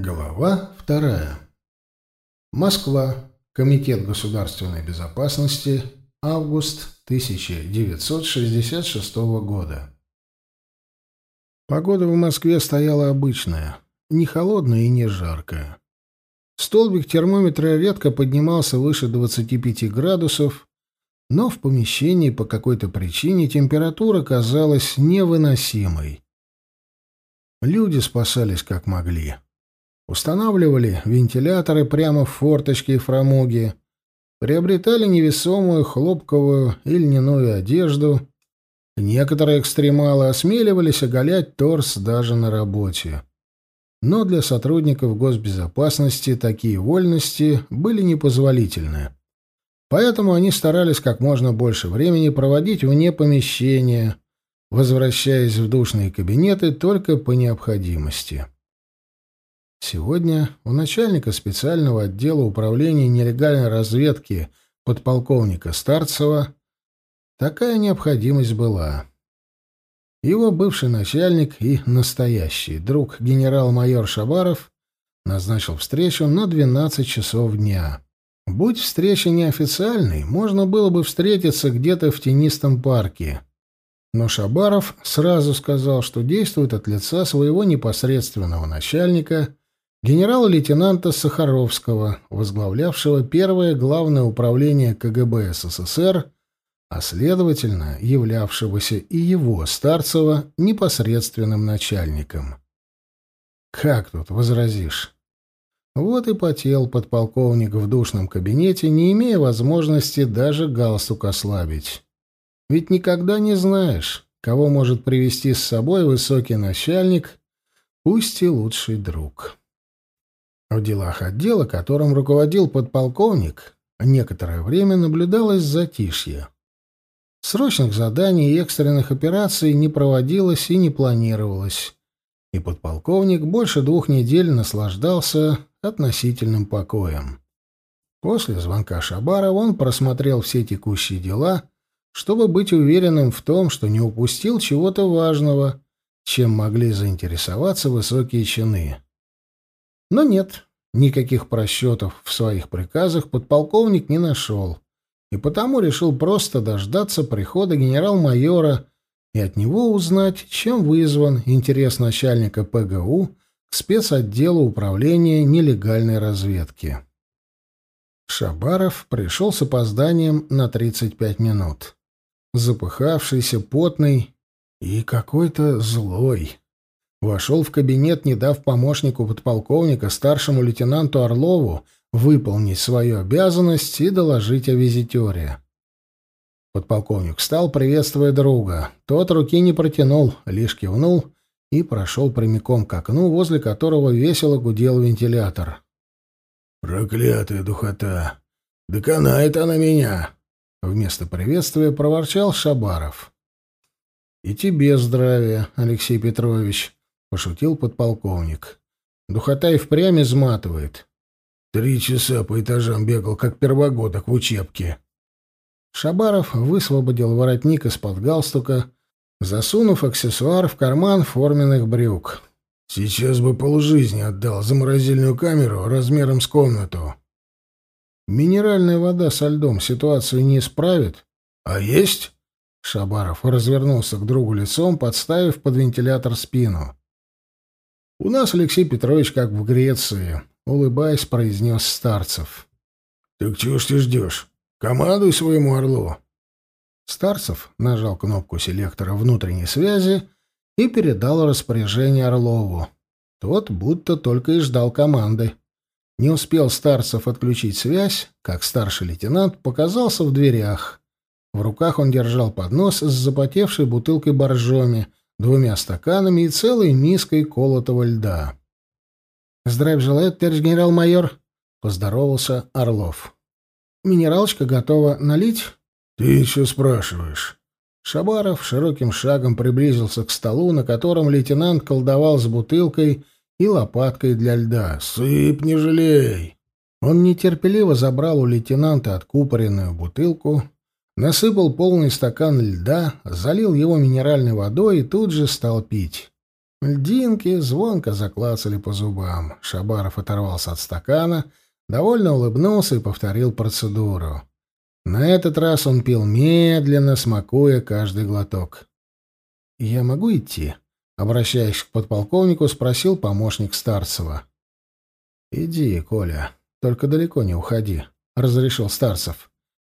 Глава вторая. Москва. Комитет государственной безопасности. Август 1966 года. Погода в Москве стояла обычная, не холодная и не жаркая. Столбик термометра редко поднимался выше 25 градусов, но в помещении по какой-то причине температура казалась невыносимой. Люди спасались как могли. Устанавливали вентиляторы прямо в форточке и фрамуге, приобретали невесомую хлопковую и льняную одежду. Некоторые экстремалы осмеливались оголять торс даже на работе. Но для сотрудников госбезопасности такие вольности были непозволительны. Поэтому они старались как можно больше времени проводить вне помещения, возвращаясь в душные кабинеты только по необходимости. Сегодня у начальника специального отдела управления нелегальной разведки подполковника Старцева такая необходимость была. Его бывший начальник и настоящий друг генерал-майор Шабаров назначил встречу на 12 часов дня. Будь встреча неофициальной, можно было бы встретиться где-то в тенистом парке. Но Шабаров сразу сказал, что действует от лица своего непосредственного начальника генерала-лейтенанта Сахаровского, возглавлявшего первое главное управление КГБ СССР, а следовательно, являвшегося и его, Старцева, непосредственным начальником. Как тут возразишь? Вот и потел подполковник в душном кабинете, не имея возможности даже галстук ослабить. Ведь никогда не знаешь, кого может привести с собой высокий начальник, пусть и лучший друг. В делах отдела, которым руководил подполковник, некоторое время наблюдалось затишье. Срочных заданий и экстренных операций не проводилось и не планировалось, и подполковник больше двух недель наслаждался относительным покоем. После звонка Шабара он просмотрел все текущие дела, чтобы быть уверенным в том, что не упустил чего-то важного, чем могли заинтересоваться высокие чины. Но нет, никаких просчетов в своих приказах подполковник не нашел, и потому решил просто дождаться прихода генерал-майора и от него узнать, чем вызван интерес начальника ПГУ к спецотделу управления нелегальной разведки. Шабаров пришел с опозданием на 35 минут. Запыхавшийся, потный и какой-то злой вошел в кабинет, не дав помощнику подполковника, старшему лейтенанту Орлову, выполнить свою обязанность и доложить о визитере. Подполковник встал, приветствуя друга. Тот руки не протянул, лишь кивнул и прошел прямиком к окну, возле которого весело гудел вентилятор. «Проклятая духота! Доконает она меня!» Вместо приветствия проворчал Шабаров. «И тебе здравия, Алексей Петрович», — пошутил подполковник. «Духота и впрямь изматывает». «Три часа по этажам бегал, как первогодок в учебке». Шабаров высвободил воротник из-под галстука, засунув аксессуар в карман форменных брюк. «Сейчас бы полжизни отдал за морозильную камеру размером с комнату». «Минеральная вода со льдом ситуацию не исправит?» «А есть?» Шабаров развернулся к другу лицом, подставив под вентилятор спину. «У нас, Алексей Петрович, как в Греции», — улыбаясь, произнес Старцев. «Так чего ж ты ждешь? Командуй своему орлу». Старцев нажал кнопку селектора внутренней связи и передал распоряжение Орлову. Тот будто только и ждал команды. Не успел Старцев отключить связь, как старший лейтенант показался в дверях. В руках он держал поднос с запотевшей бутылкой боржоми, двумя стаканами и целой миской колотого льда. «Здравия желаю, товарищ генерал-майор», — поздоровался Орлов. «Минералочка готова налить?» «Ты еще спрашиваешь». Шабаров широким шагом приблизился к столу, на котором лейтенант колдовал с бутылкой и лопаткой для льда. «Сыпь, не жалей!» Он нетерпеливо забрал у лейтенанта откупоренную бутылку, насыпал полный стакан льда, залил его минеральной водой и тут же стал пить. Льдинки звонко заклацали по зубам. Шабаров оторвался от стакана, довольно улыбнулся и повторил процедуру. На этот раз он пил медленно, смакуя каждый глоток. «Я могу идти?» — обращаясь к подполковнику, спросил помощник Старцева. «Иди, Коля, только далеко не уходи», — разрешил Старцев.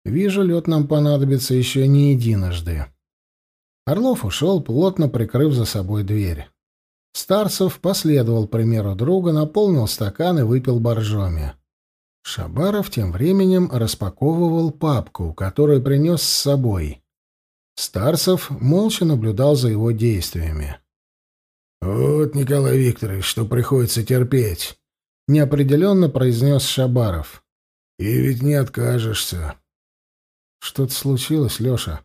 «Вижу, лед нам понадобится еще не единожды». Орлов ушел, плотно прикрыв за собой дверь. Старцев последовал примеру друга, наполнил стакан и выпил боржоми. Шабаров тем временем распаковывал папку, которую принес с собой. Старцев молча наблюдал за его действиями. «Вот, Николай Викторович, что приходится терпеть», — неопределенно произнес Шабаров. «И ведь не откажешься». «Что-то случилось, Леша?»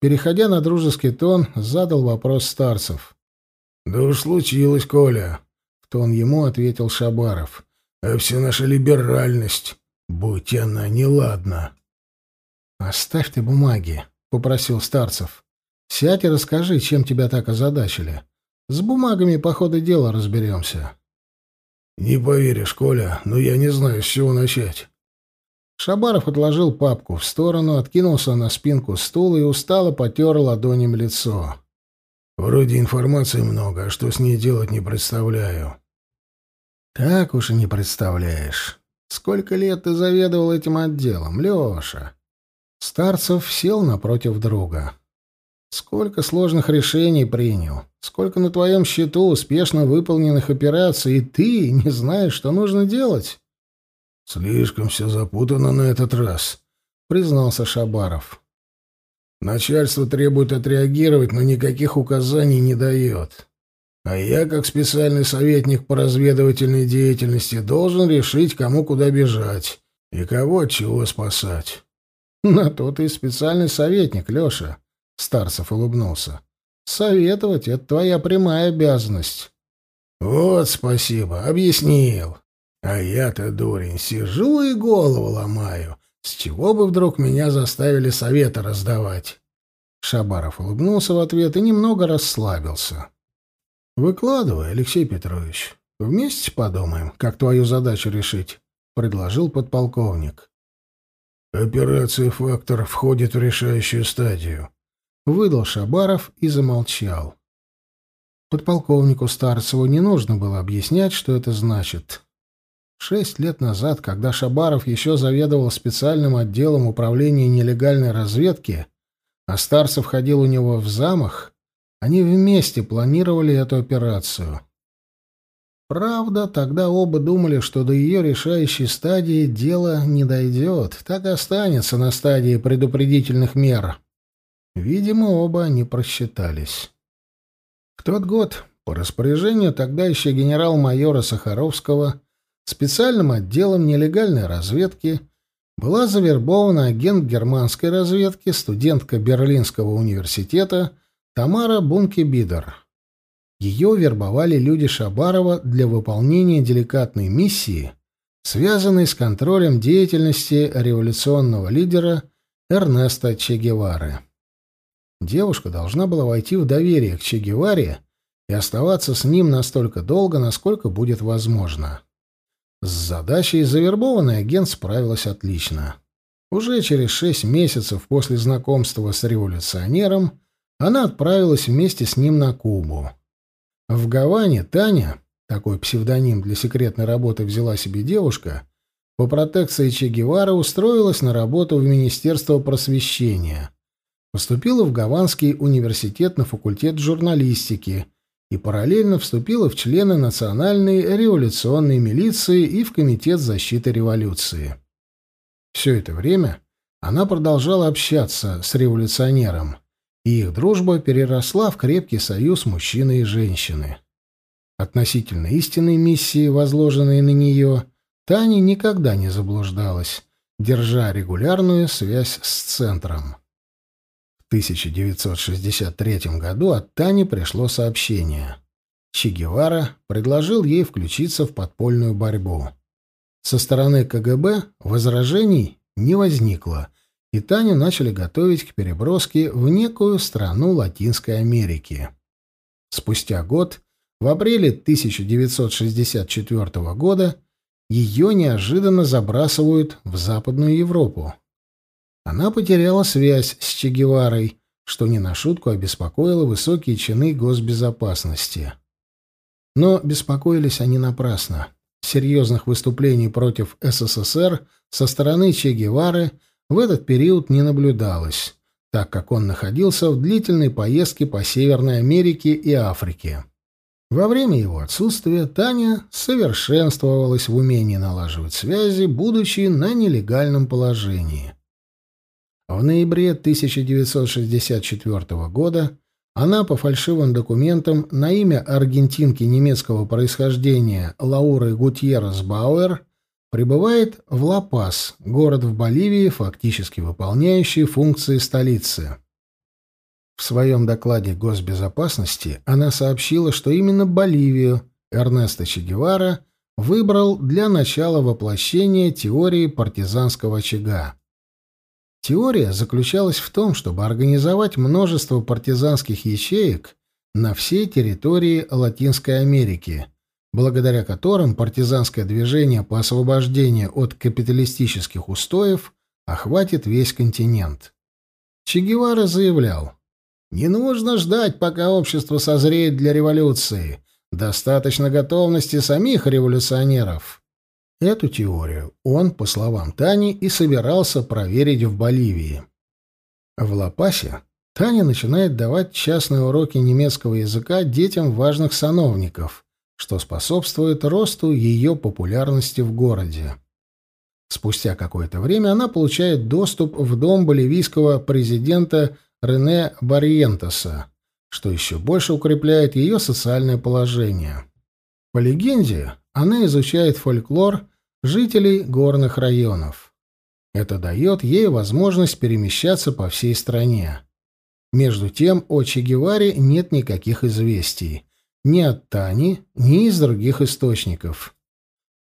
Переходя на дружеский тон, задал вопрос Старцев. «Да уж случилось, Коля», — в тон ему ответил Шабаров а вся наша либеральность, будь она неладна. «Оставь ты бумаги», — попросил Старцев. «Сядь и расскажи, чем тебя так озадачили. С бумагами по ходу дела разберемся». «Не поверишь, Коля, но я не знаю, с чего начать». Шабаров отложил папку в сторону, откинулся на спинку стула и устало потер ладоням лицо. «Вроде информации много, а что с ней делать не представляю». Так уж и не представляешь. Сколько лет ты заведовал этим отделом, Леша? Старцев сел напротив друга. Сколько сложных решений принял, сколько на твоем счету успешно выполненных операций, и ты не знаешь, что нужно делать? Слишком все запутано на этот раз, признался Шабаров. Начальство требует отреагировать, но никаких указаний не дает. А я, как специальный советник по разведывательной деятельности, должен решить, кому куда бежать и кого от чего спасать. — На то ты специальный советник, Леша, — Старцев улыбнулся. — Советовать — это твоя прямая обязанность. — Вот спасибо, объяснил. А я-то, дурень, сижу и голову ломаю. С чего бы вдруг меня заставили советы раздавать? Шабаров улыбнулся в ответ и немного расслабился. «Выкладывай, Алексей Петрович. Вместе подумаем, как твою задачу решить», — предложил подполковник. «Операция «Фактор» входит в решающую стадию», — выдал Шабаров и замолчал. Подполковнику Старцеву не нужно было объяснять, что это значит. Шесть лет назад, когда Шабаров еще заведовал специальным отделом управления нелегальной разведки, а Старцев ходил у него в замах, они вместе планировали эту операцию. Правда, тогда оба думали, что до ее решающей стадии дело не дойдет, так и останется на стадии предупредительных мер. Видимо, оба не просчитались. В тот год, по распоряжению тогда еще генерал-майора Сахаровского, специальным отделом нелегальной разведки была завербована агент германской разведки, студентка Берлинского университета Тамара Бунке-Бидер. Ее вербовали люди Шабарова для выполнения деликатной миссии, связанной с контролем деятельности революционного лидера Эрнеста Че Гевары. Девушка должна была войти в доверие к Че Геваре и оставаться с ним настолько долго, насколько будет возможно. С задачей завербованный агент справилась отлично. Уже через шесть месяцев после знакомства с революционером она отправилась вместе с ним на Кубу. В Гаване Таня, такой псевдоним для секретной работы взяла себе девушка, по протекции Че Гевара устроилась на работу в Министерство просвещения. Поступила в Гаванский университет на факультет журналистики и параллельно вступила в члены Национальной революционной милиции и в Комитет защиты революции. Все это время она продолжала общаться с революционером – и их дружба переросла в крепкий союз мужчины и женщины. Относительно истинной миссии, возложенной на нее, Таня никогда не заблуждалась, держа регулярную связь с центром. В 1963 году от Тани пришло сообщение. Че Гевара предложил ей включиться в подпольную борьбу. Со стороны КГБ возражений не возникло — и Таню начали готовить к переброске в некую страну Латинской Америки. Спустя год в апреле 1964 года ее неожиданно забрасывают в Западную Европу. Она потеряла связь с Че Геварой, что не на шутку обеспокоило высокие чины госбезопасности. Но беспокоились они напрасно. Серьезных выступлений против СССР со стороны Че Гевары в этот период не наблюдалось, так как он находился в длительной поездке по Северной Америке и Африке. Во время его отсутствия Таня совершенствовалась в умении налаживать связи, будучи на нелегальном положении. В ноябре 1964 года она по фальшивым документам на имя аргентинки немецкого происхождения Лауры Гутьеррес Бауэр прибывает в Ла-Пас, город в Боливии, фактически выполняющий функции столицы. В своем докладе госбезопасности она сообщила, что именно Боливию Эрнесто Че Гевара выбрал для начала воплощения теории партизанского очага. Теория заключалась в том, чтобы организовать множество партизанских ячеек на всей территории Латинской Америки, благодаря которым партизанское движение по освобождению от капиталистических устоев охватит весь континент. Че Гевара заявлял, «Не нужно ждать, пока общество созреет для революции. Достаточно готовности самих революционеров». Эту теорию он, по словам Тани, и собирался проверить в Боливии. В Ла-Пасе Таня начинает давать частные уроки немецкого языка детям важных сановников, что способствует росту ее популярности в городе. Спустя какое-то время она получает доступ в дом боливийского президента Рене Барьентеса, что еще больше укрепляет ее социальное положение. По легенде, она изучает фольклор жителей горных районов. Это дает ей возможность перемещаться по всей стране. Между тем о Че Геваре нет никаких известий. Ни от Тани, ни из других источников.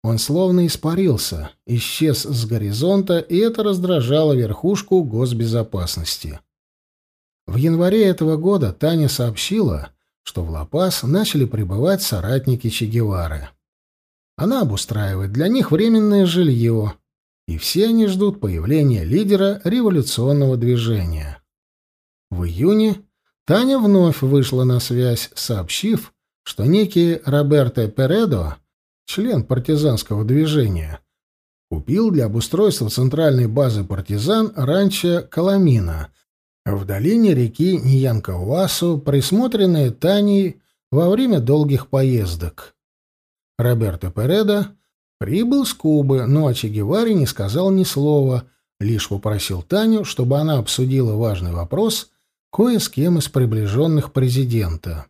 Он словно испарился, исчез с горизонта, и это раздражало верхушку госбезопасности. В январе этого года Таня сообщила, что в Ла-Пас начали прибывать соратники Че Гевары. Она обустраивает для них временное жилье, и все они ждут появления лидера революционного движения. В июне Таня вновь вышла на связь, сообщив, что некий Роберто Передо, член партизанского движения, купил для обустройства центральной базы партизан ранчо Коломина в долине реки Ньянкауасу, присмотренное Таней во время долгих поездок. Роберто Переда прибыл с Кубы, но о Че Геваре не сказал ни слова, лишь попросил Таню, чтобы она обсудила важный вопрос кое с кем из приближенных президента.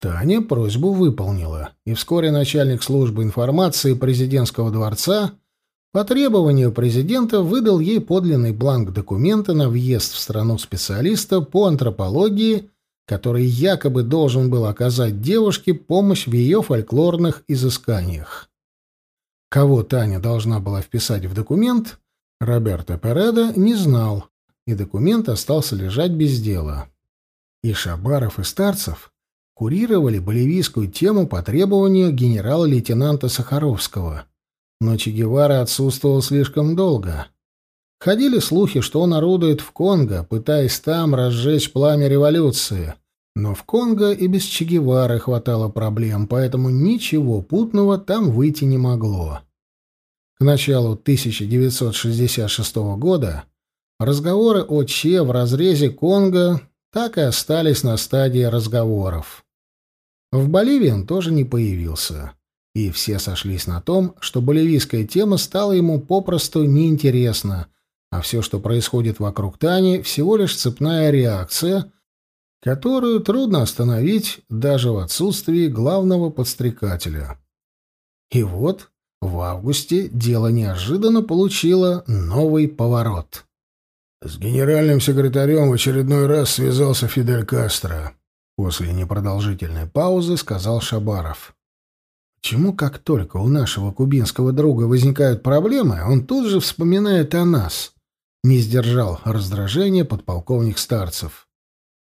Таня просьбу выполнила, и вскоре начальник службы информации президентского дворца по требованию президента выдал ей подлинный бланк документа на въезд в страну специалиста по антропологии который якобы должен был оказать девушке помощь в ее фольклорных изысканиях. Кого Таня должна была вписать в документ, Роберто Переда не знал, и документ остался лежать без дела. И Шабаров, и Старцев курировали боливийскую тему по требованию генерала-лейтенанта Сахаровского, но Че Гевара отсутствовал слишком долго. Ходили слухи, что он орудует в Конго, пытаясь там разжечь пламя революции. Но в Конго и без Че Гевары хватало проблем, поэтому ничего путного там выйти не могло. К началу 1966 года разговоры о Че в разрезе Конго так и остались на стадии разговоров. В Боливии он тоже не появился. И все сошлись на том, что боливийская тема стала ему попросту неинтересна — а все, что происходит вокруг Тани, всего лишь цепная реакция, которую трудно остановить даже в отсутствии главного подстрекателя. И вот в августе дело неожиданно получило новый поворот. С генеральным секретарем в очередной раз связался Фидель Кастро. После непродолжительной паузы сказал Шабаров. Почему как только у нашего кубинского друга возникают проблемы, он тут же вспоминает о нас? Не сдержал раздражения подполковник Старцев.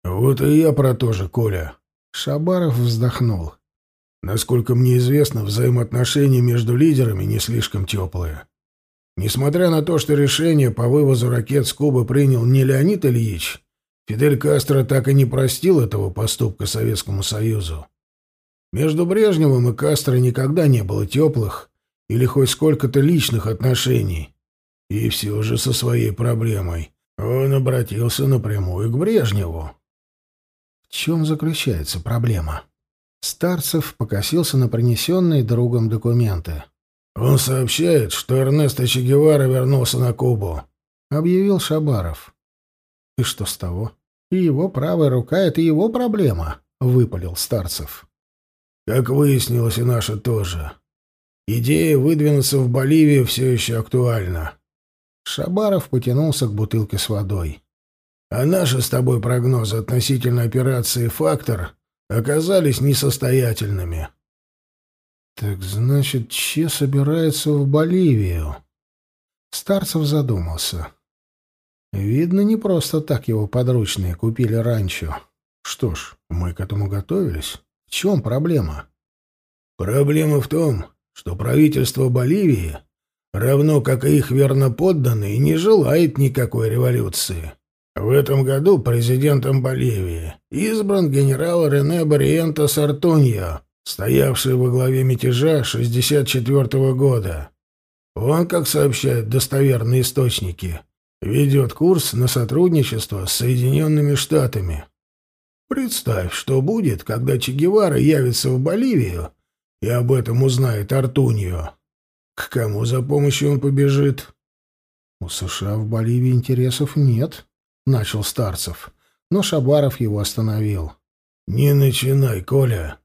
«Вот и я про то же, Коля». Шабаров вздохнул. Насколько мне известно, взаимоотношения между лидерами не слишком теплые. Несмотря на то, что решение по вывозу ракет с Кубы принял не Леонид Ильич, Фидель Кастро так и не простил этого поступка Советскому Союзу. Между Брежневым и Кастро никогда не было теплых или хоть сколько-то личных отношений. И все же со своей проблемой он обратился напрямую к Брежневу. В чем заключается проблема? Старцев покосился на принесенные другом документы. «Он сообщает, что Эрнесто Че Гевара вернулся на Кубу», — объявил Шабаров. «И что с того? И его правая рука — это его проблема», — выпалил Старцев. «Как выяснилось, и наша тоже. Идея выдвинуться в Боливию все еще актуальна». Шабаров потянулся к бутылке с водой. «А наши с тобой прогнозы относительно операции «Фактор» оказались несостоятельными». «Так значит, Че собирается в Боливию?» Старцев задумался. Видно, не просто так его подручные купили ранчо. Что ж, мы к этому готовились. В чем проблема? Проблема в том, что правительство Боливии, равно как и их верноподданные, не желает никакой революции. В этом году президентом Боливии избран генерал Рене Бариенто Сартуньо, стоявший во главе мятежа 64 -го года. Он, как сообщают достоверные источники, ведет курс на сотрудничество с Соединенными Штатами. Представь, что будет, когда Че Гевара явится в Боливию и об этом узнает Артуньо. К кому за помощью он побежит? У США в Боливии интересов нет, начал Старцев, но Шабаров его остановил. Не начинай, Коля.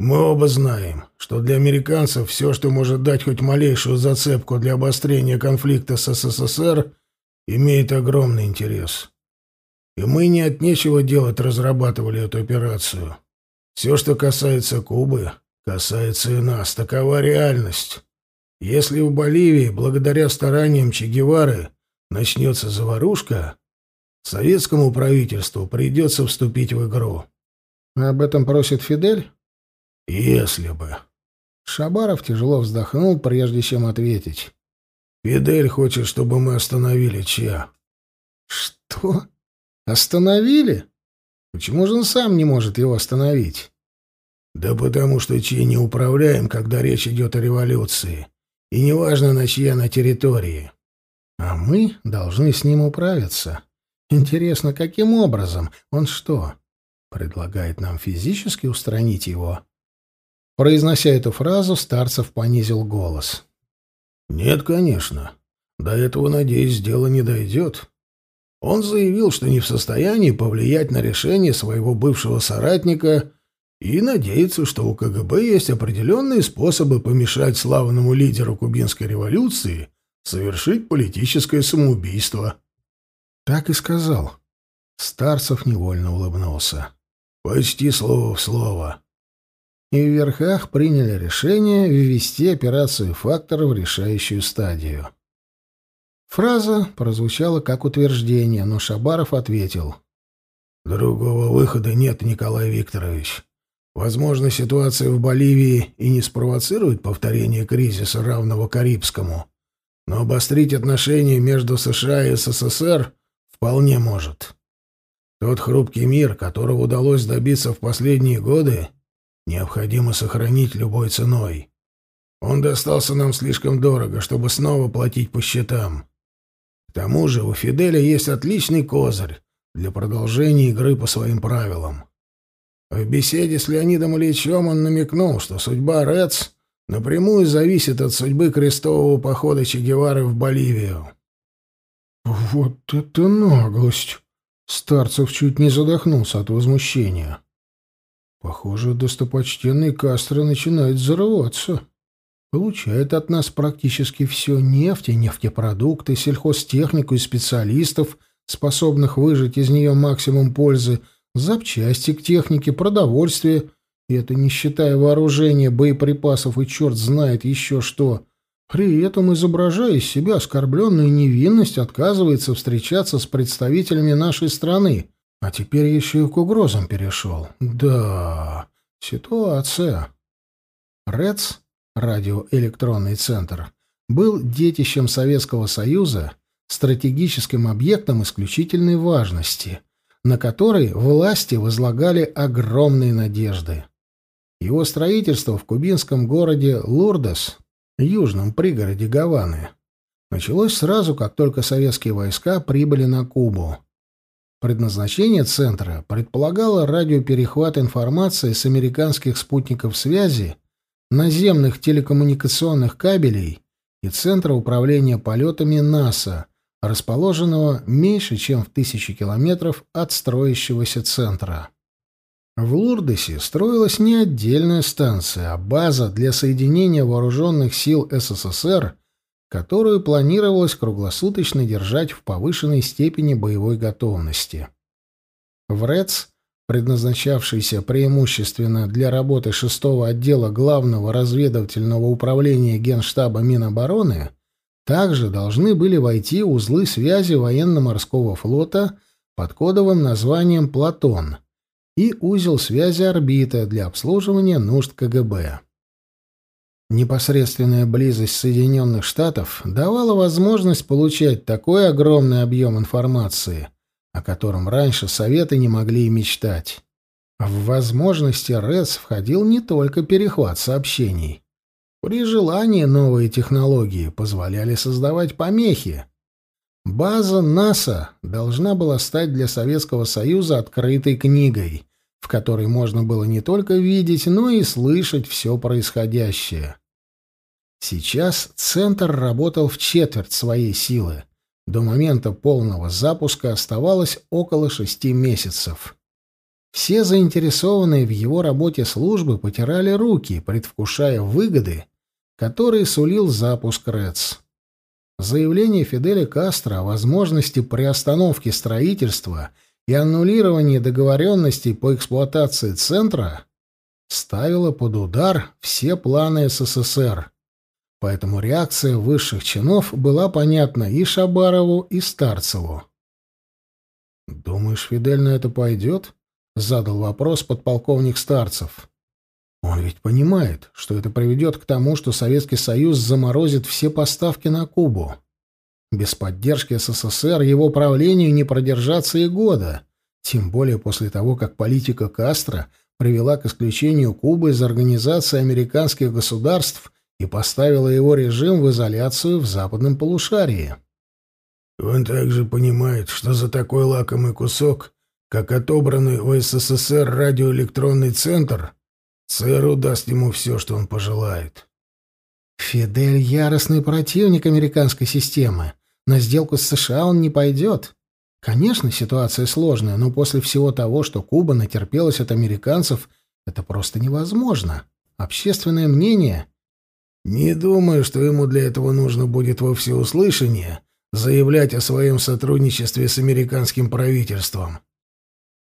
Мы оба знаем, что для американцев все, что может дать хоть малейшую зацепку для обострения конфликта с СССР, имеет огромный интерес. И мы не от нечего делать разрабатывали эту операцию. Все, что касается Кубы, касается и нас. Такова реальность. Если в Боливии, благодаря стараниям Че Гевары, начнется заварушка, советскому правительству придется вступить в игру. Об этом просит Фидель? Если бы. Шабаров тяжело вздохнул, прежде чем ответить. Фидель хочет, чтобы мы остановили Чья. Что? Остановили? Почему же он сам не может его остановить? Да потому что Чи не управляем, когда речь идет о революции. И неважно, на чья на территории. А мы должны с ним управиться. Интересно, каким образом? Он что, предлагает нам физически устранить его? Произнося эту фразу, Старцев понизил голос. Нет, конечно. До этого, надеюсь, дело не дойдет. Он заявил, что не в состоянии повлиять на решение своего бывшего соратника и надеется, что у КГБ есть определенные способы помешать славному лидеру кубинской революции совершить политическое самоубийство. Так и сказал. Старцев невольно улыбнулся. Почти слово в слово и в верхах приняли решение ввести операцию «Фактор» в решающую стадию. Фраза прозвучала как утверждение, но Шабаров ответил. «Другого выхода нет, Николай Викторович. Возможно, ситуация в Боливии и не спровоцирует повторение кризиса, равного Карибскому, но обострить отношения между США и СССР вполне может. Тот хрупкий мир, которого удалось добиться в последние годы, необходимо сохранить любой ценой. Он достался нам слишком дорого, чтобы снова платить по счетам. К тому же у Фиделя есть отличный козырь для продолжения игры по своим правилам. В беседе с Леонидом Ильичем он намекнул, что судьба Рец напрямую зависит от судьбы крестового похода Че Гевары в Боливию. «Вот это наглость!» Старцев чуть не задохнулся от возмущения. Похоже, достопочтенный Кастро начинает взрываться. Получает от нас практически все нефть и нефтепродукты, сельхозтехнику и специалистов, способных выжать из нее максимум пользы, запчасти к технике, продовольствие, и это не считая вооружения, боеприпасов и черт знает еще что. При этом, изображая из себя оскорбленную невинность, отказывается встречаться с представителями нашей страны, а теперь еще и к угрозам перешел. Да, ситуация. РЭЦ, радиоэлектронный центр, был детищем Советского Союза, стратегическим объектом исключительной важности, на который власти возлагали огромные надежды. Его строительство в кубинском городе Лурдос, южном пригороде Гаваны, началось сразу, как только советские войска прибыли на Кубу. Предназначение центра предполагало радиоперехват информации с американских спутников связи, наземных телекоммуникационных кабелей и центра управления полетами НАСА, расположенного меньше, чем в тысячи километров от строящегося центра. В Лурдесе строилась не отдельная станция, а база для соединения вооруженных сил СССР которую планировалось круглосуточно держать в повышенной степени боевой готовности. В РЭЦ, предназначавшийся преимущественно для работы шестого отдела Главного разведывательного управления Генштаба Минобороны, также должны были войти узлы связи военно-морского флота под кодовым названием «Платон» и узел связи «Орбита» для обслуживания нужд КГБ. Непосредственная близость Соединенных Штатов давала возможность получать такой огромный объем информации, о котором раньше Советы не могли и мечтать. В возможности РЭС входил не только перехват сообщений. При желании новые технологии позволяли создавать помехи. База НАСА должна была стать для Советского Союза открытой книгой, в которой можно было не только видеть, но и слышать все происходящее. Сейчас центр работал в четверть своей силы. До момента полного запуска оставалось около шести месяцев. Все заинтересованные в его работе службы потирали руки, предвкушая выгоды, которые сулил запуск РЭЦ. Заявление Фиделя Кастро о возможности приостановки строительства и аннулирования договоренностей по эксплуатации центра ставило под удар все планы СССР, поэтому реакция высших чинов была понятна и Шабарову, и Старцеву. «Думаешь, Фидель на это пойдет?» — задал вопрос подполковник Старцев. «Он ведь понимает, что это приведет к тому, что Советский Союз заморозит все поставки на Кубу. Без поддержки СССР его правлению не продержаться и года, тем более после того, как политика Кастро привела к исключению Кубы из Организации американских государств и поставила его режим в изоляцию в западном полушарии. Он также понимает, что за такой лакомый кусок, как отобранный у СССР радиоэлектронный центр, ЦРУ даст ему все, что он пожелает. Фидель — яростный противник американской системы. На сделку с США он не пойдет. Конечно, ситуация сложная, но после всего того, что Куба натерпелась от американцев, это просто невозможно. Общественное мнение не думаю, что ему для этого нужно будет во всеуслышание заявлять о своем сотрудничестве с американским правительством.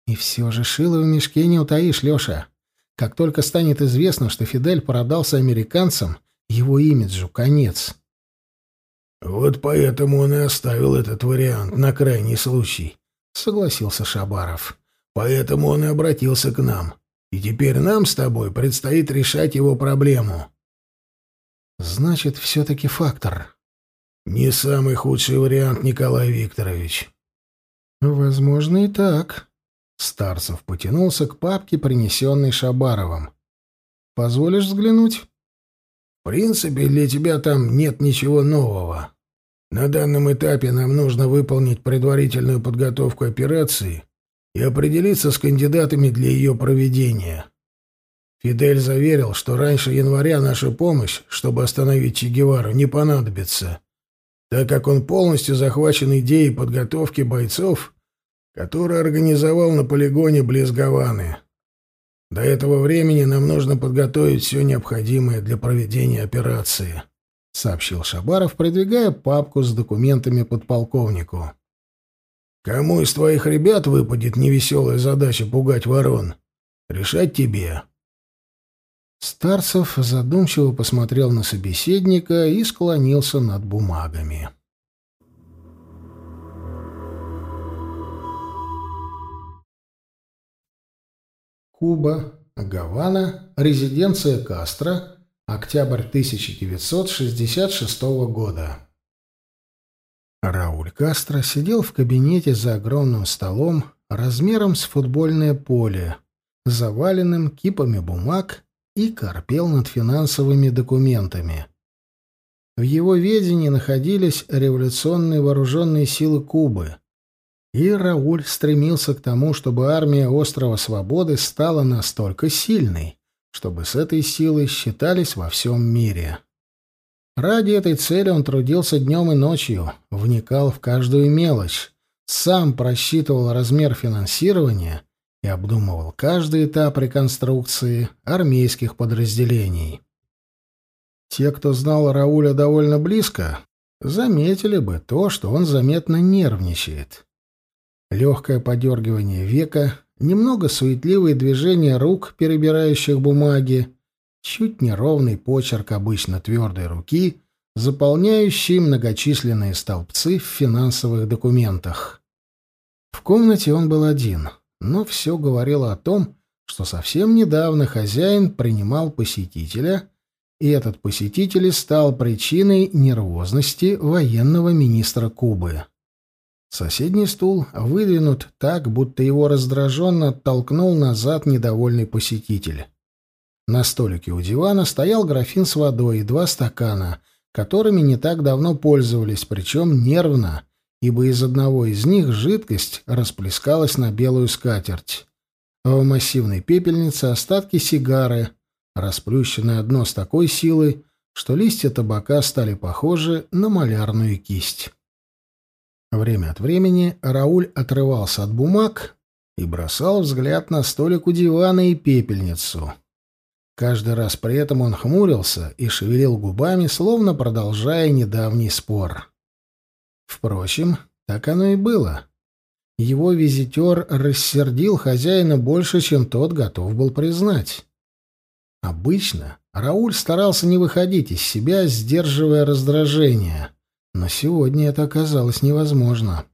И все же шило в мешке не утаишь, Леша. Как только станет известно, что Фидель продался американцам, его имиджу конец. Вот поэтому он и оставил этот вариант на крайний случай, согласился Шабаров. Поэтому он и обратился к нам. И теперь нам с тобой предстоит решать его проблему. Значит, все-таки фактор. Не самый худший вариант, Николай Викторович. Возможно и так. Старцев потянулся к папке, принесенной Шабаровым. Позволишь взглянуть? В принципе, для тебя там нет ничего нового. На данном этапе нам нужно выполнить предварительную подготовку операции и определиться с кандидатами для ее проведения. Фидель заверил, что раньше января наша помощь, чтобы остановить Че Гевару, не понадобится, так как он полностью захвачен идеей подготовки бойцов, которые организовал на полигоне близ Гаваны. До этого времени нам нужно подготовить все необходимое для проведения операции», — сообщил Шабаров, придвигая папку с документами подполковнику. «Кому из твоих ребят выпадет невеселая задача пугать ворон? Решать тебе». Старцев задумчиво посмотрел на собеседника и склонился над бумагами. Куба, Гавана, резиденция Кастро, Октябрь 1966 года. Рауль Кастро сидел в кабинете за огромным столом размером с футбольное поле, заваленным кипами бумаг и корпел над финансовыми документами. В его ведении находились революционные вооруженные силы Кубы, и Рауль стремился к тому, чтобы армия острова Свободы стала настолько сильной, чтобы с этой силой считались во всем мире. Ради этой цели он трудился днем и ночью, вникал в каждую мелочь, сам просчитывал размер финансирования и обдумывал каждый этап реконструкции армейских подразделений. Те, кто знал Рауля довольно близко, заметили бы то, что он заметно нервничает. Легкое подергивание века, немного суетливые движения рук, перебирающих бумаги, чуть неровный почерк обычно твердой руки, заполняющий многочисленные столбцы в финансовых документах. В комнате он был один, но все говорило о том, что совсем недавно хозяин принимал посетителя, и этот посетитель стал причиной нервозности военного министра Кубы. Соседний стул выдвинут так, будто его раздраженно оттолкнул назад недовольный посетитель. На столике у дивана стоял графин с водой и два стакана, которыми не так давно пользовались, причем нервно, ибо из одного из них жидкость расплескалась на белую скатерть. В массивной пепельнице остатки сигары, расплющенное одно с такой силой, что листья табака стали похожи на малярную кисть. Время от времени Рауль отрывался от бумаг и бросал взгляд на столик у дивана и пепельницу. Каждый раз при этом он хмурился и шевелил губами, словно продолжая недавний спор. Впрочем, так оно и было. Его визитер рассердил хозяина больше, чем тот готов был признать. Обычно Рауль старался не выходить из себя, сдерживая раздражение — но сегодня это оказалось невозможно.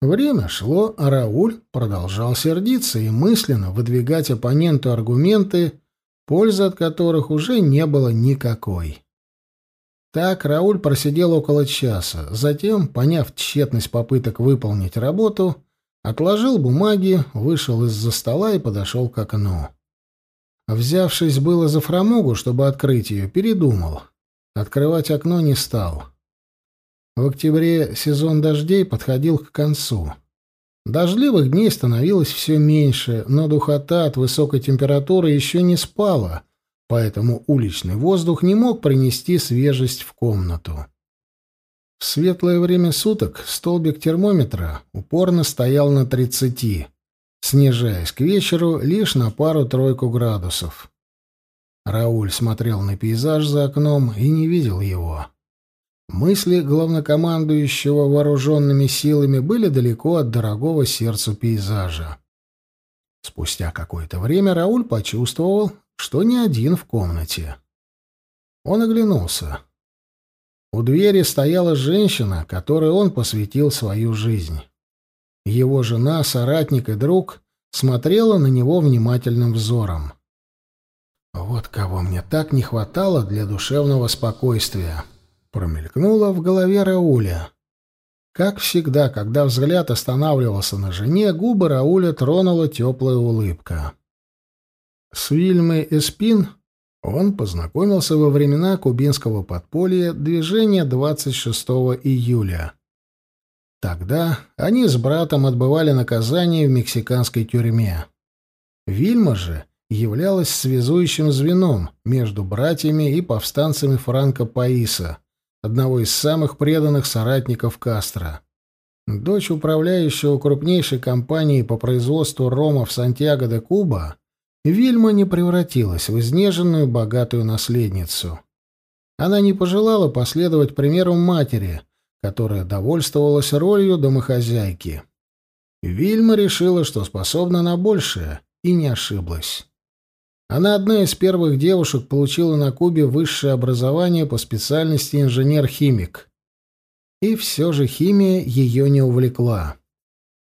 Время шло, а Рауль продолжал сердиться и мысленно выдвигать оппоненту аргументы, пользы от которых уже не было никакой. Так Рауль просидел около часа, затем, поняв тщетность попыток выполнить работу, отложил бумаги, вышел из-за стола и подошел к окну. Взявшись было за фрамугу, чтобы открыть ее, передумал. Открывать окно не стал. В октябре сезон дождей подходил к концу. Дождливых дней становилось все меньше, но духота от высокой температуры еще не спала, поэтому уличный воздух не мог принести свежесть в комнату. В светлое время суток столбик термометра упорно стоял на 30, снижаясь к вечеру лишь на пару-тройку градусов. Рауль смотрел на пейзаж за окном и не видел его. Мысли главнокомандующего вооруженными силами были далеко от дорогого сердцу пейзажа. Спустя какое-то время Рауль почувствовал, что не один в комнате. Он оглянулся. У двери стояла женщина, которой он посвятил свою жизнь. Его жена, соратник и друг смотрела на него внимательным взором. «Вот кого мне так не хватало для душевного спокойствия», Промелькнуло в голове Рауля. Как всегда, когда взгляд останавливался на жене, губы Рауля тронула теплая улыбка. С Вильмой Эспин он познакомился во времена кубинского подполья движения 26 июля. Тогда они с братом отбывали наказание в мексиканской тюрьме. Вильма же являлась связующим звеном между братьями и повстанцами Франко Паиса, одного из самых преданных соратников Кастро. Дочь управляющего крупнейшей компанией по производству рома в Сантьяго-де-Куба, Вильма не превратилась в изнеженную богатую наследницу. Она не пожелала последовать примеру матери, которая довольствовалась ролью домохозяйки. Вильма решила, что способна на большее, и не ошиблась. Она одна из первых девушек получила на Кубе высшее образование по специальности инженер-химик. И все же химия ее не увлекла.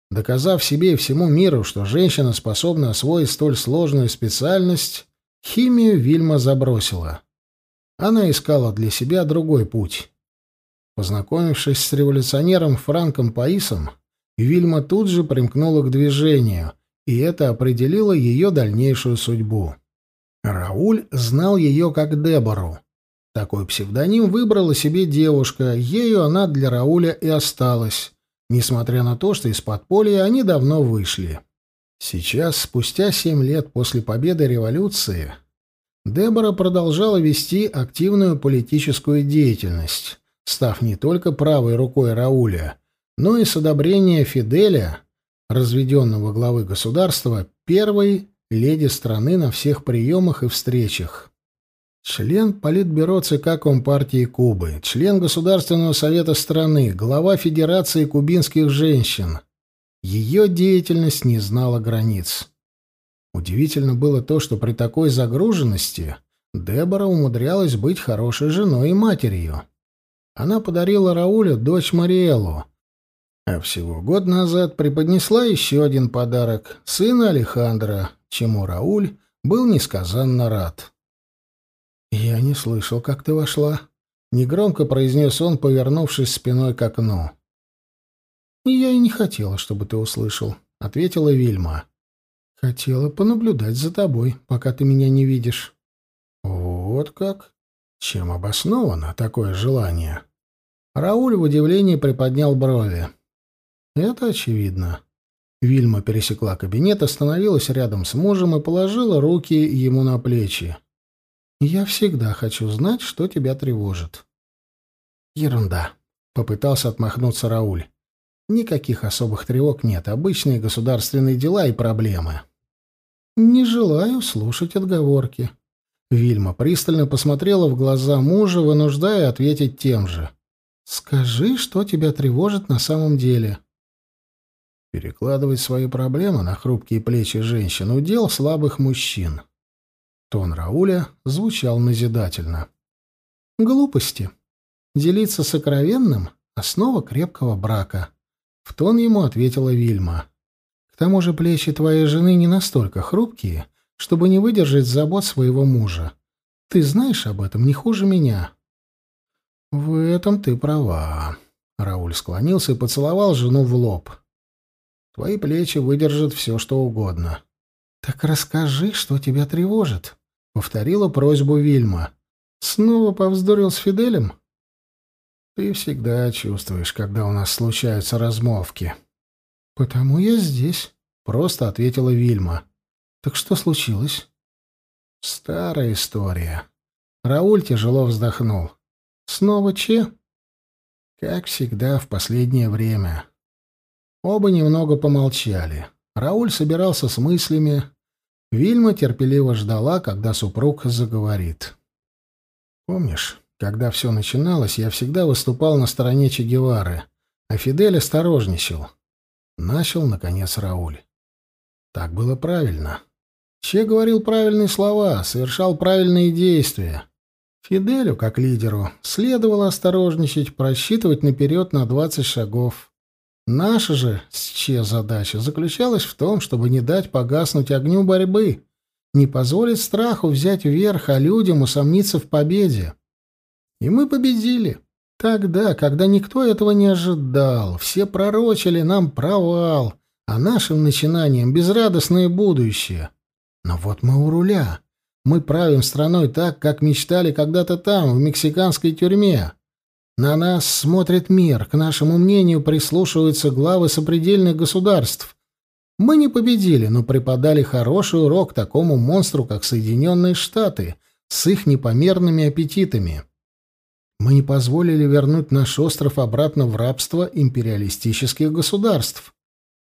Доказав себе и всему миру, что женщина способна освоить столь сложную специальность, химию Вильма забросила. Она искала для себя другой путь. Познакомившись с революционером Франком Паисом, Вильма тут же примкнула к движению, и это определило ее дальнейшую судьбу. Рауль знал ее как Дебору. Такой псевдоним выбрала себе девушка, ею она для Рауля и осталась, несмотря на то, что из подполья они давно вышли. Сейчас, спустя семь лет после победы революции, Дебора продолжала вести активную политическую деятельность, став не только правой рукой Рауля, но и с одобрения Фиделя, разведенного главы государства, первой леди страны на всех приемах и встречах. Член Политбюро ЦК Компартии Кубы, член Государственного совета страны, глава Федерации кубинских женщин. Ее деятельность не знала границ. Удивительно было то, что при такой загруженности Дебора умудрялась быть хорошей женой и матерью. Она подарила Раулю дочь Мариэлу, а всего год назад преподнесла еще один подарок — сына Алехандра, чему Рауль был несказанно рад. «Я не слышал, как ты вошла», — негромко произнес он, повернувшись спиной к окну. «Я и не хотела, чтобы ты услышал», — ответила Вильма. «Хотела понаблюдать за тобой, пока ты меня не видишь». «Вот как? Чем обосновано такое желание?» Рауль в удивлении приподнял брови. Это очевидно. Вильма пересекла кабинет, остановилась рядом с мужем и положила руки ему на плечи. «Я всегда хочу знать, что тебя тревожит». «Ерунда», — попытался отмахнуться Рауль. «Никаких особых тревог нет, обычные государственные дела и проблемы». «Не желаю слушать отговорки». Вильма пристально посмотрела в глаза мужа, вынуждая ответить тем же. «Скажи, что тебя тревожит на самом деле». Перекладывать свои проблемы на хрупкие плечи женщин — удел слабых мужчин. Тон Рауля звучал назидательно. «Глупости. Делиться сокровенным — основа крепкого брака», — в тон ему ответила Вильма. «К тому же плечи твоей жены не настолько хрупкие, чтобы не выдержать забот своего мужа. Ты знаешь об этом не хуже меня». «В этом ты права», — Рауль склонился и поцеловал жену в лоб. Твои плечи выдержат все, что угодно. — Так расскажи, что тебя тревожит, — повторила просьбу Вильма. — Снова повздорил с Фиделем? — Ты всегда чувствуешь, когда у нас случаются размолвки. — Потому я здесь, — просто ответила Вильма. — Так что случилось? — Старая история. Рауль тяжело вздохнул. — Снова Че? — Как всегда в последнее время. Оба немного помолчали. Рауль собирался с мыслями. Вильма терпеливо ждала, когда супруг заговорит. «Помнишь, когда все начиналось, я всегда выступал на стороне Че Гевары, а Фидель осторожничал?» Начал, наконец, Рауль. «Так было правильно. Че говорил правильные слова, совершал правильные действия. Фиделю, как лидеру, следовало осторожничать, просчитывать наперед на двадцать шагов». Наша же с задача заключалась в том, чтобы не дать погаснуть огню борьбы, не позволить страху взять верх, а людям усомниться в победе. И мы победили. Тогда, когда никто этого не ожидал, все пророчили нам провал, а нашим начинаниям безрадостное будущее. Но вот мы у руля. Мы правим страной так, как мечтали когда-то там, в мексиканской тюрьме. На нас смотрит мир, к нашему мнению прислушиваются главы сопредельных государств. Мы не победили, но преподали хороший урок такому монстру, как Соединенные Штаты, с их непомерными аппетитами. Мы не позволили вернуть наш остров обратно в рабство империалистических государств.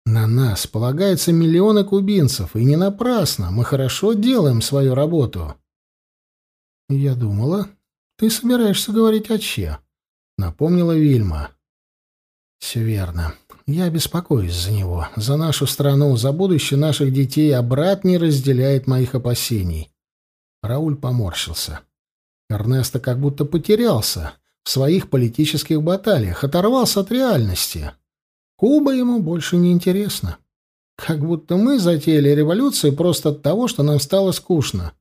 На нас полагаются миллионы кубинцев, и не напрасно. Мы хорошо делаем свою работу. Я думала, ты собираешься говорить о Че напомнила Вильма. «Все верно. Я беспокоюсь за него, за нашу страну, за будущее наших детей, а брат не разделяет моих опасений». Рауль поморщился. Эрнесто как будто потерялся в своих политических баталиях, оторвался от реальности. Куба ему больше не интересна. Как будто мы затеяли революцию просто от того, что нам стало скучно.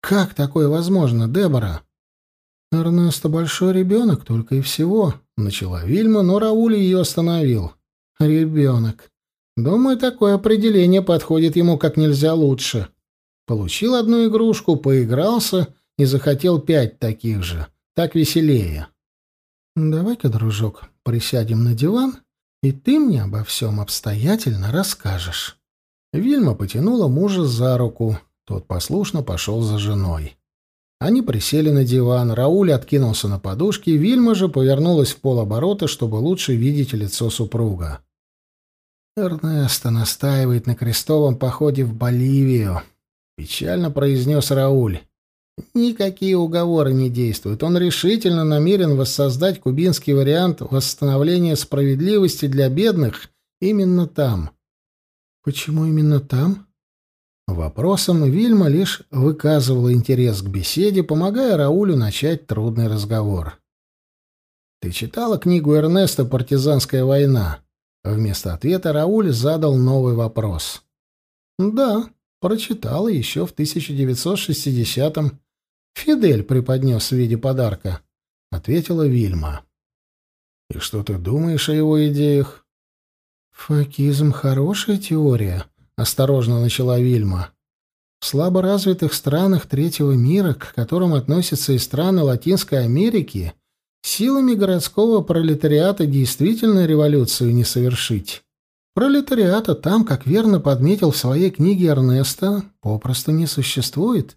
Как такое возможно, Дебора? «Эрнесто большой ребенок, только и всего», — начала Вильма, но Рауль ее остановил. «Ребенок. Думаю, такое определение подходит ему как нельзя лучше. Получил одну игрушку, поигрался и захотел пять таких же. Так веселее». «Давай-ка, дружок, присядем на диван, и ты мне обо всем обстоятельно расскажешь». Вильма потянула мужа за руку. Тот послушно пошел за женой. Они присели на диван, Рауль откинулся на подушке, Вильма же повернулась в полоборота, чтобы лучше видеть лицо супруга. «Эрнесто настаивает на крестовом походе в Боливию», — печально произнес Рауль. «Никакие уговоры не действуют. Он решительно намерен воссоздать кубинский вариант восстановления справедливости для бедных именно там». «Почему именно там?» Вопросом Вильма лишь выказывала интерес к беседе, помогая Раулю начать трудный разговор. «Ты читала книгу Эрнеста «Партизанская война»?» Вместо ответа Рауль задал новый вопрос. «Да, прочитала еще в 1960-м. Фидель преподнес в виде подарка», — ответила Вильма. «И что ты думаешь о его идеях?» «Факизм — хорошая теория», осторожно начала Вильма. В слаборазвитых странах третьего мира, к которым относятся и страны Латинской Америки, силами городского пролетариата действительно революцию не совершить. Пролетариата там, как верно подметил в своей книге Эрнеста, попросту не существует.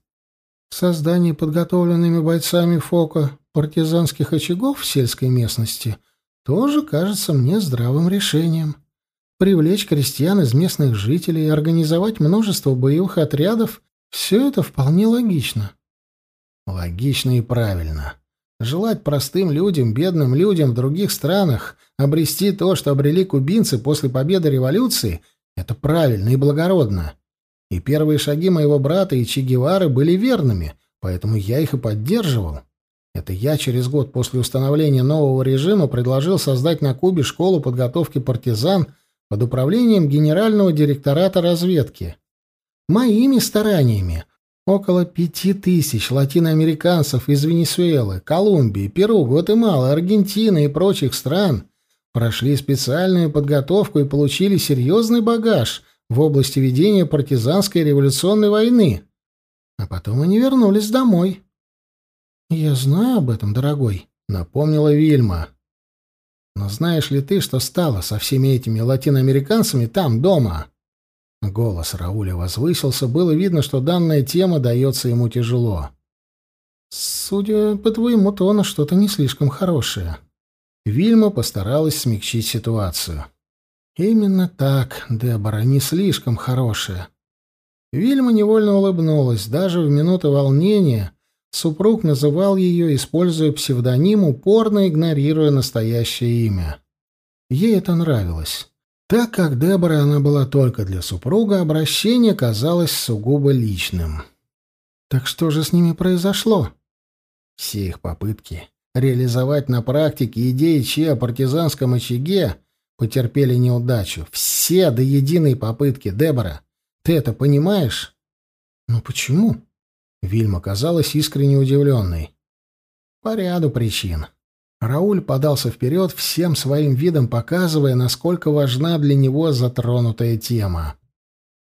Создание подготовленными бойцами ФОКа партизанских очагов в сельской местности тоже кажется мне здравым решением привлечь крестьян из местных жителей и организовать множество боевых отрядов — все это вполне логично. Логично и правильно. Желать простым людям, бедным людям в других странах обрести то, что обрели кубинцы после победы революции, это правильно и благородно. И первые шаги моего брата и Че Гевары были верными, поэтому я их и поддерживал. Это я через год после установления нового режима предложил создать на Кубе школу подготовки партизан — под управлением Генерального директората разведки. Моими стараниями около пяти тысяч латиноамериканцев из Венесуэлы, Колумбии, Перу, Гватемалы, Аргентины и прочих стран прошли специальную подготовку и получили серьезный багаж в области ведения партизанской революционной войны. А потом они вернулись домой. «Я знаю об этом, дорогой», — напомнила Вильма. Но знаешь ли ты, что стало со всеми этими латиноамериканцами там, дома?» Голос Рауля возвысился, было видно, что данная тема дается ему тяжело. «Судя по твоему тону, что-то не слишком хорошее». Вильма постаралась смягчить ситуацию. «Именно так, Дебора, не слишком хорошее». Вильма невольно улыбнулась. Даже в минуты волнения Супруг называл ее, используя псевдоним, упорно игнорируя настоящее имя. Ей это нравилось. Так как Дебора она была только для супруга, обращение казалось сугубо личным. Так что же с ними произошло? Все их попытки реализовать на практике идеи Че о партизанском очаге потерпели неудачу. Все до единой попытки, Дебора. Ты это понимаешь? Ну почему? Вильма казалась искренне удивленной. По ряду причин. Рауль подался вперед, всем своим видом показывая, насколько важна для него затронутая тема.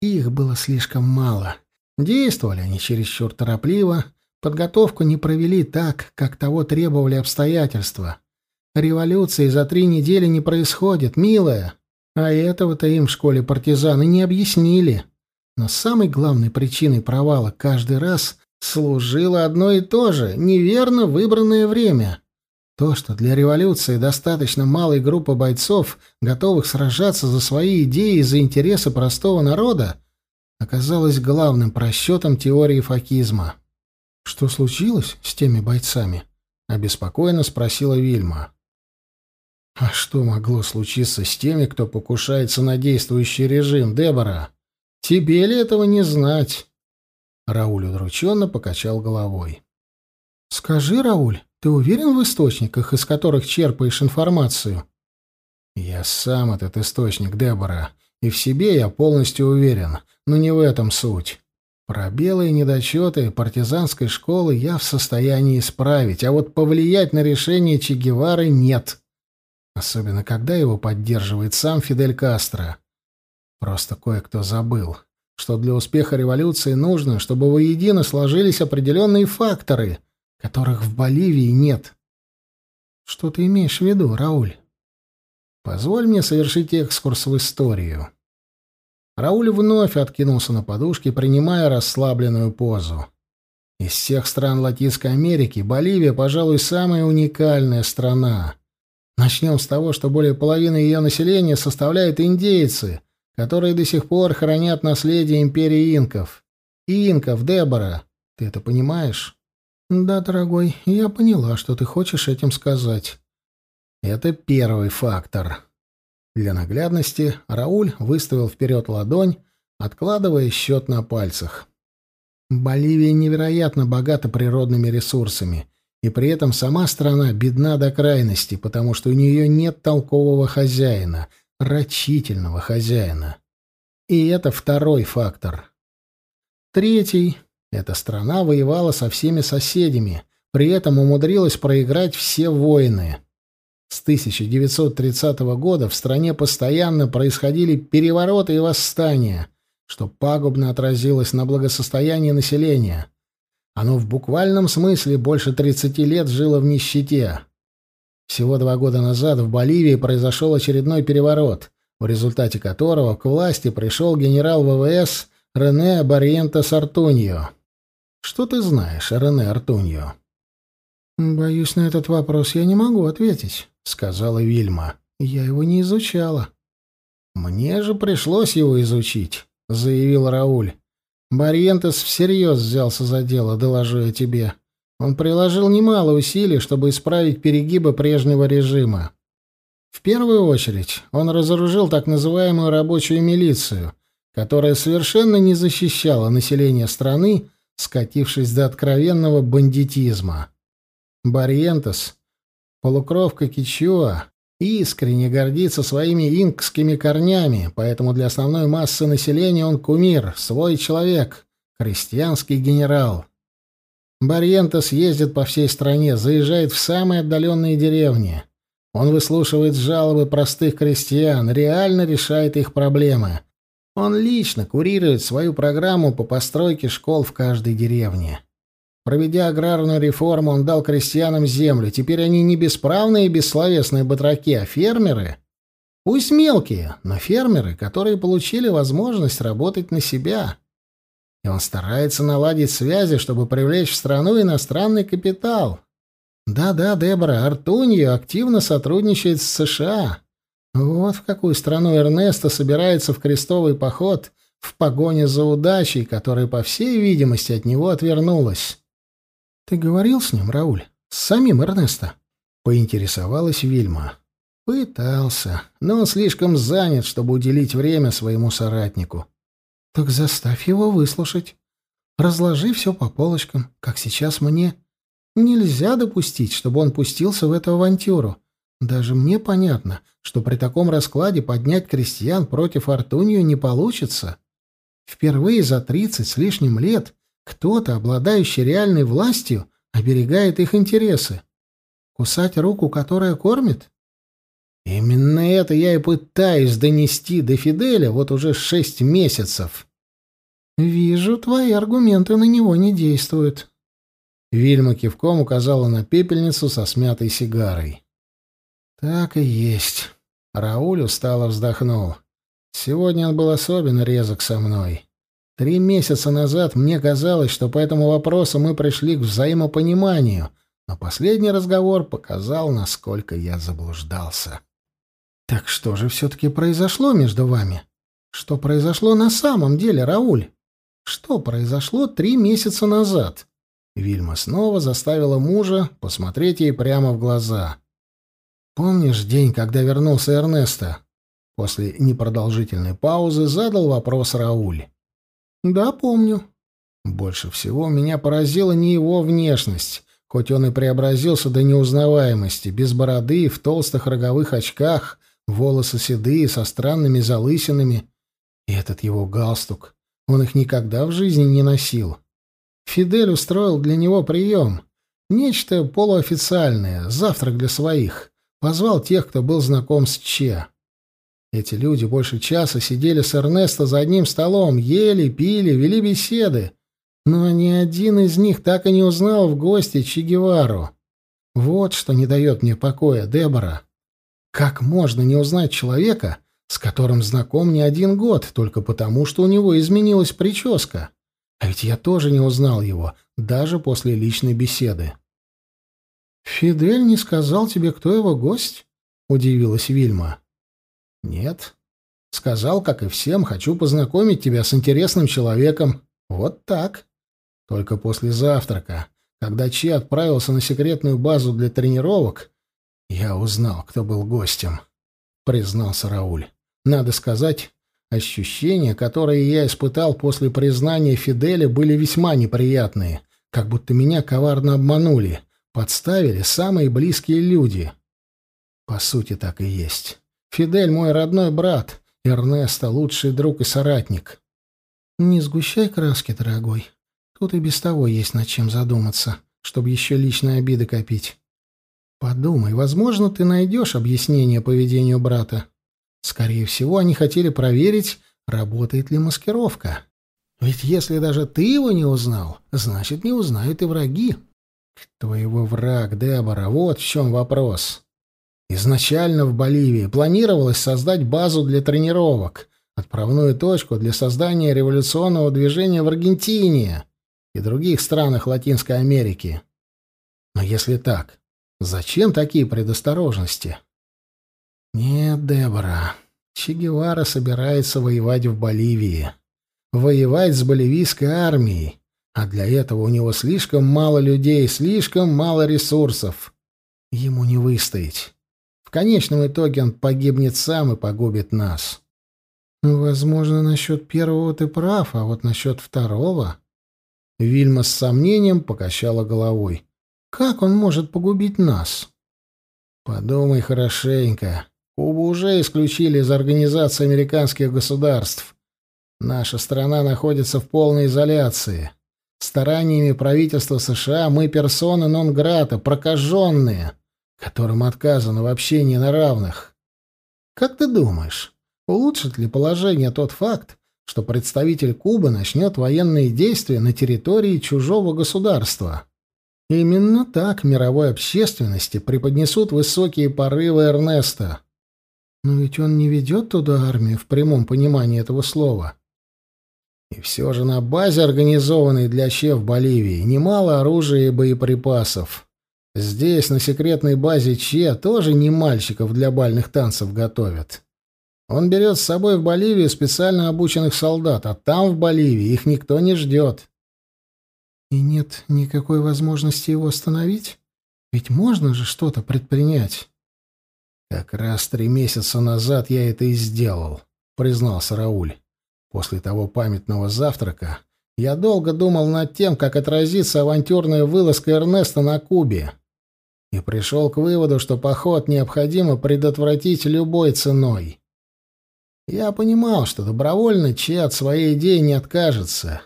Их было слишком мало. Действовали они чересчур торопливо, подготовку не провели так, как того требовали обстоятельства. Революции за три недели не происходит, милая. А этого-то им в школе партизаны не объяснили. Но самой главной причиной провала каждый раз служило одно и то же — неверно выбранное время. То, что для революции достаточно малой группы бойцов, готовых сражаться за свои идеи и за интересы простого народа, оказалось главным просчетом теории факизма. «Что случилось с теми бойцами?» — обеспокоенно спросила Вильма. «А что могло случиться с теми, кто покушается на действующий режим, Дебора?» Тебе ли этого не знать? Рауль удрученно покачал головой. Скажи, Рауль, ты уверен в источниках, из которых черпаешь информацию? Я сам этот источник, Дебора, и в себе я полностью уверен, но не в этом суть. Пробелы и недочеты партизанской школы я в состоянии исправить, а вот повлиять на решение Че Гевары нет. Особенно, когда его поддерживает сам Фидель Кастро. Просто кое-кто забыл, что для успеха революции нужно, чтобы воедино сложились определенные факторы, которых в Боливии нет. Что ты имеешь в виду, Рауль? Позволь мне совершить экскурс в историю. Рауль вновь откинулся на подушке, принимая расслабленную позу. Из всех стран Латинской Америки Боливия, пожалуй, самая уникальная страна. Начнем с того, что более половины ее населения составляют индейцы, которые до сих пор хранят наследие империи инков. Инков, Дебора, ты это понимаешь? Да, дорогой, я поняла, что ты хочешь этим сказать. Это первый фактор. Для наглядности Рауль выставил вперед ладонь, откладывая счет на пальцах. Боливия невероятно богата природными ресурсами, и при этом сама страна бедна до крайности, потому что у нее нет толкового хозяина, рачительного хозяина. И это второй фактор. Третий — эта страна воевала со всеми соседями, при этом умудрилась проиграть все войны. С 1930 года в стране постоянно происходили перевороты и восстания, что пагубно отразилось на благосостоянии населения. Оно в буквальном смысле больше 30 лет жило в нищете. Всего два года назад в Боливии произошел очередной переворот, в результате которого к власти пришел генерал ВВС Рене Барьентес Артуньо. Что ты знаешь о Рене Артуньо? «Боюсь, на этот вопрос я не могу ответить», — сказала Вильма. «Я его не изучала». «Мне же пришлось его изучить», — заявил Рауль. «Барьентес всерьез взялся за дело, доложу я тебе. Он приложил немало усилий, чтобы исправить перегибы прежнего режима. В первую очередь он разоружил так называемую рабочую милицию, которая совершенно не защищала население страны, скатившись до откровенного бандитизма. Барьентес, полукровка Кичуа, искренне гордится своими инкскими корнями, поэтому для основной массы населения он кумир, свой человек, крестьянский генерал. Барьентес ездит по всей стране, заезжает в самые отдаленные деревни. Он выслушивает жалобы простых крестьян, реально решает их проблемы. Он лично курирует свою программу по постройке школ в каждой деревне. Проведя аграрную реформу, он дал крестьянам землю. Теперь они не бесправные и бессловесные батраки, а фермеры. Пусть мелкие, но фермеры, которые получили возможность работать на себя. И он старается наладить связи, чтобы привлечь в страну иностранный капитал. Да-да, Дебора, Артуньо активно сотрудничает с США. Вот в какую страну Эрнесто собирается в крестовый поход в погоне за удачей, которая, по всей видимости, от него отвернулась. «Ты говорил с ним, Рауль? С самим Эрнесто?» — поинтересовалась Вильма. «Пытался, но он слишком занят, чтобы уделить время своему соратнику». «Так заставь его выслушать. Разложи все по полочкам, как сейчас мне. Нельзя допустить, чтобы он пустился в эту авантюру. Даже мне понятно, что при таком раскладе поднять крестьян против Артунью не получится. Впервые за тридцать с лишним лет кто-то, обладающий реальной властью, оберегает их интересы. Кусать руку, которая кормит? Именно это я и пытаюсь донести до Фиделя вот уже шесть месяцев. Вижу, твои аргументы на него не действуют. Вильма кивком указала на пепельницу со смятой сигарой. Так и есть. Рауль устало вздохнул. Сегодня он был особенно резок со мной. Три месяца назад мне казалось, что по этому вопросу мы пришли к взаимопониманию, но последний разговор показал, насколько я заблуждался. Так что же все-таки произошло между вами? Что произошло на самом деле, Рауль? Что произошло три месяца назад? Вильма снова заставила мужа посмотреть ей прямо в глаза. Помнишь день, когда вернулся Эрнесто? После непродолжительной паузы задал вопрос Рауль. «Да, помню». Больше всего меня поразила не его внешность, хоть он и преобразился до неузнаваемости, без бороды, в толстых роговых очках, волосы седые, со странными залысинами. И этот его галстук. Он их никогда в жизни не носил. Фидель устроил для него прием. Нечто полуофициальное, завтрак для своих. Позвал тех, кто был знаком с Че. Эти люди больше часа сидели с Эрнесто за одним столом, ели, пили, вели беседы. Но ни один из них так и не узнал в гости Че Гевару. Вот что не дает мне покоя, Дебора. Как можно не узнать человека, с которым знаком не один год, только потому, что у него изменилась прическа? А ведь я тоже не узнал его, даже после личной беседы. «Фидель не сказал тебе, кто его гость?» — удивилась Вильма. «Нет. Сказал, как и всем, хочу познакомить тебя с интересным человеком. Вот так. Только после завтрака, когда Чи отправился на секретную базу для тренировок, я узнал, кто был гостем», — признался Рауль. «Надо сказать, ощущения, которые я испытал после признания Фиделя, были весьма неприятные, как будто меня коварно обманули, подставили самые близкие люди». По сути, так и есть. Фидель мой родной брат, Эрнесто лучший друг и соратник. Не сгущай краски, дорогой. Тут и без того есть над чем задуматься, чтобы еще личные обиды копить. Подумай, возможно, ты найдешь объяснение поведению брата. Скорее всего, они хотели проверить, работает ли маскировка. Ведь если даже ты его не узнал, значит, не узнают и враги. Кто его враг, Дебора? Вот в чем вопрос. Изначально в Боливии планировалось создать базу для тренировок, отправную точку для создания революционного движения в Аргентине и других странах Латинской Америки. Но если так, зачем такие предосторожности? Нет, Дебора, Че Гевара собирается воевать в Боливии. Воевать с боливийской армией. А для этого у него слишком мало людей, слишком мало ресурсов. Ему не выстоять конечном итоге он погибнет сам и погубит нас. Возможно, насчет первого ты прав, а вот насчет второго... Вильма с сомнением покачала головой. Как он может погубить нас? Подумай хорошенько. Кубу уже исключили из Организации американских государств. Наша страна находится в полной изоляции. Стараниями правительства США мы персоны нон-грата, прокаженные которым отказано в общении на равных. Как ты думаешь, улучшит ли положение тот факт, что представитель Кубы начнет военные действия на территории чужого государства? Именно так мировой общественности преподнесут высокие порывы Эрнеста. Но ведь он не ведет туда армию в прямом понимании этого слова. И все же на базе, организованной для Че в Боливии, немало оружия и боеприпасов. Здесь, на секретной базе Че, тоже не мальчиков для бальных танцев готовят. Он берет с собой в Боливию специально обученных солдат, а там, в Боливии, их никто не ждет. И нет никакой возможности его остановить? Ведь можно же что-то предпринять. Как раз три месяца назад я это и сделал, признался Рауль. После того памятного завтрака я долго думал над тем, как отразится авантюрная вылазка Эрнеста на Кубе и пришел к выводу, что поход необходимо предотвратить любой ценой. Я понимал, что добровольно Че от своей идеи не откажется.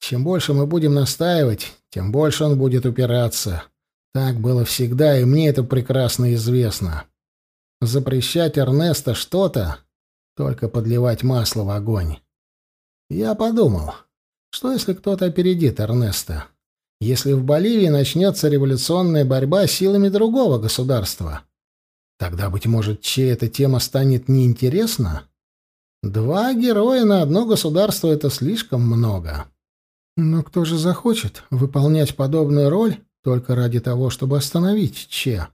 Чем больше мы будем настаивать, тем больше он будет упираться. Так было всегда, и мне это прекрасно известно. Запрещать Эрнеста что-то — только подливать масло в огонь. Я подумал, что если кто-то опередит Эрнеста? если в Боливии начнется революционная борьба силами другого государства. Тогда, быть может, чья эта тема станет неинтересна? Два героя на одно государство — это слишком много. Но кто же захочет выполнять подобную роль только ради того, чтобы остановить Че?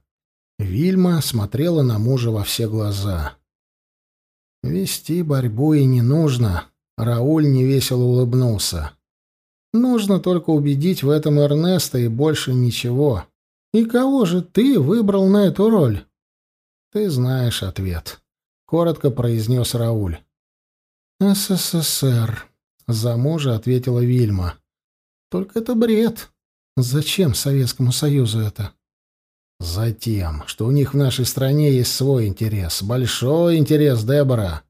Вильма смотрела на мужа во все глаза. «Вести борьбу и не нужно», — Рауль невесело улыбнулся. Нужно только убедить в этом Эрнеста и больше ничего. И кого же ты выбрал на эту роль? Ты знаешь ответ, коротко произнес Рауль. СССР, за мужа ответила Вильма. Только это бред. Зачем Советскому Союзу это? Затем, что у них в нашей стране есть свой интерес, большой интерес, Дебора.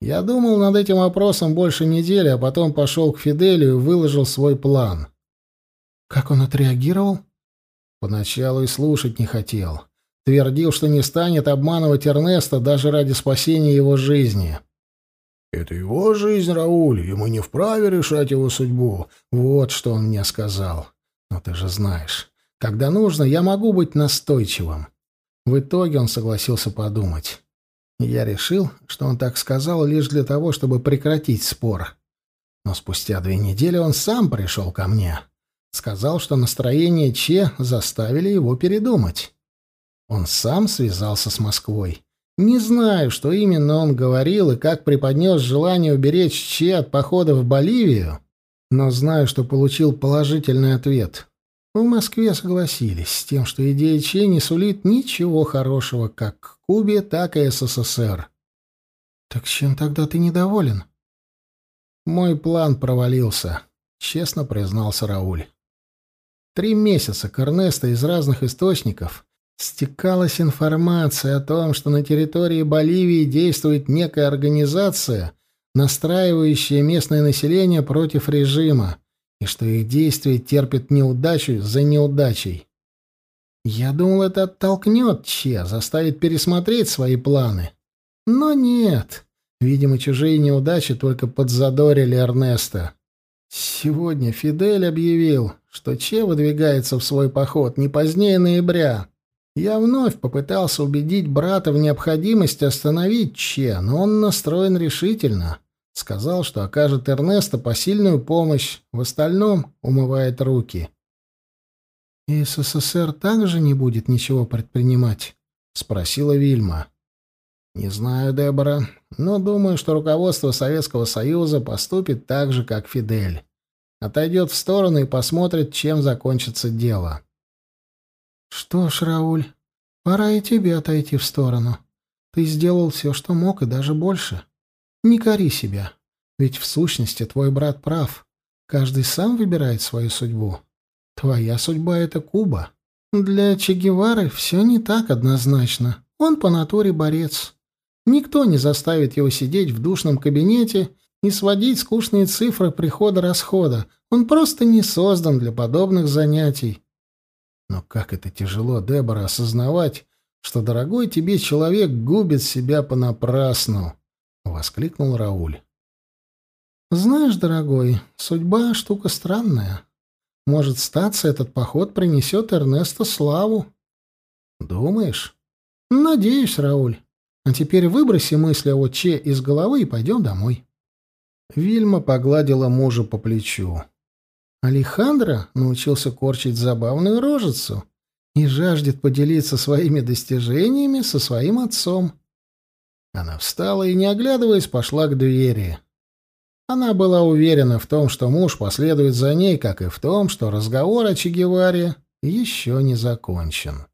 Я думал над этим вопросом больше недели, а потом пошел к Фиделию и выложил свой план. Как он отреагировал? Поначалу и слушать не хотел. Твердил, что не станет обманывать Эрнеста даже ради спасения его жизни. «Это его жизнь, Рауль, и мы не вправе решать его судьбу». Вот что он мне сказал. Но ты же знаешь, когда нужно, я могу быть настойчивым. В итоге он согласился подумать. Я решил, что он так сказал лишь для того, чтобы прекратить спор. Но спустя две недели он сам пришел ко мне. Сказал, что настроение Че заставили его передумать. Он сам связался с Москвой. Не знаю, что именно он говорил и как преподнес желание уберечь Че от похода в Боливию, но знаю, что получил положительный ответ. В Москве согласились с тем, что идея Че не сулит ничего хорошего как Кубе, так и СССР. Так чем тогда ты недоволен? Мой план провалился, честно признался Рауль. Три месяца к Эрнесто из разных источников стекалась информация о том, что на территории Боливии действует некая организация, настраивающая местное население против режима, и что их действия терпят неудачу за неудачей. Я думал, это оттолкнет Че, заставит пересмотреть свои планы. Но нет. Видимо, чужие неудачи только подзадорили Эрнеста. Сегодня Фидель объявил, что Че выдвигается в свой поход не позднее ноября. Я вновь попытался убедить брата в необходимости остановить Че, но он настроен решительно. Сказал, что окажет Эрнесто посильную помощь, в остальном умывает руки. «И СССР также не будет ничего предпринимать?» — спросила Вильма. «Не знаю, Дебора, но думаю, что руководство Советского Союза поступит так же, как Фидель. Отойдет в сторону и посмотрит, чем закончится дело». «Что ж, Рауль, пора и тебе отойти в сторону. Ты сделал все, что мог, и даже больше. Не кори себя, ведь в сущности твой брат прав. Каждый сам выбирает свою судьбу. Твоя судьба — это Куба. Для Че Гевары все не так однозначно. Он по натуре борец. Никто не заставит его сидеть в душном кабинете и сводить скучные цифры прихода-расхода. Он просто не создан для подобных занятий. Но как это тяжело, Дебора, осознавать, что дорогой тебе человек губит себя понапрасну, — воскликнул Рауль. Знаешь, дорогой, судьба — штука странная. Может, статься этот поход принесет Эрнесто славу. Думаешь? Надеюсь, Рауль. А теперь выброси мысли о Че из головы и пойдем домой. Вильма погладила мужа по плечу. Алехандро научился корчить забавную рожицу и жаждет поделиться своими достижениями со своим отцом. Она встала и, не оглядываясь, пошла к двери. Она была уверена в том, что муж последует за ней, как и в том, что разговор о Че Геваре еще не закончен.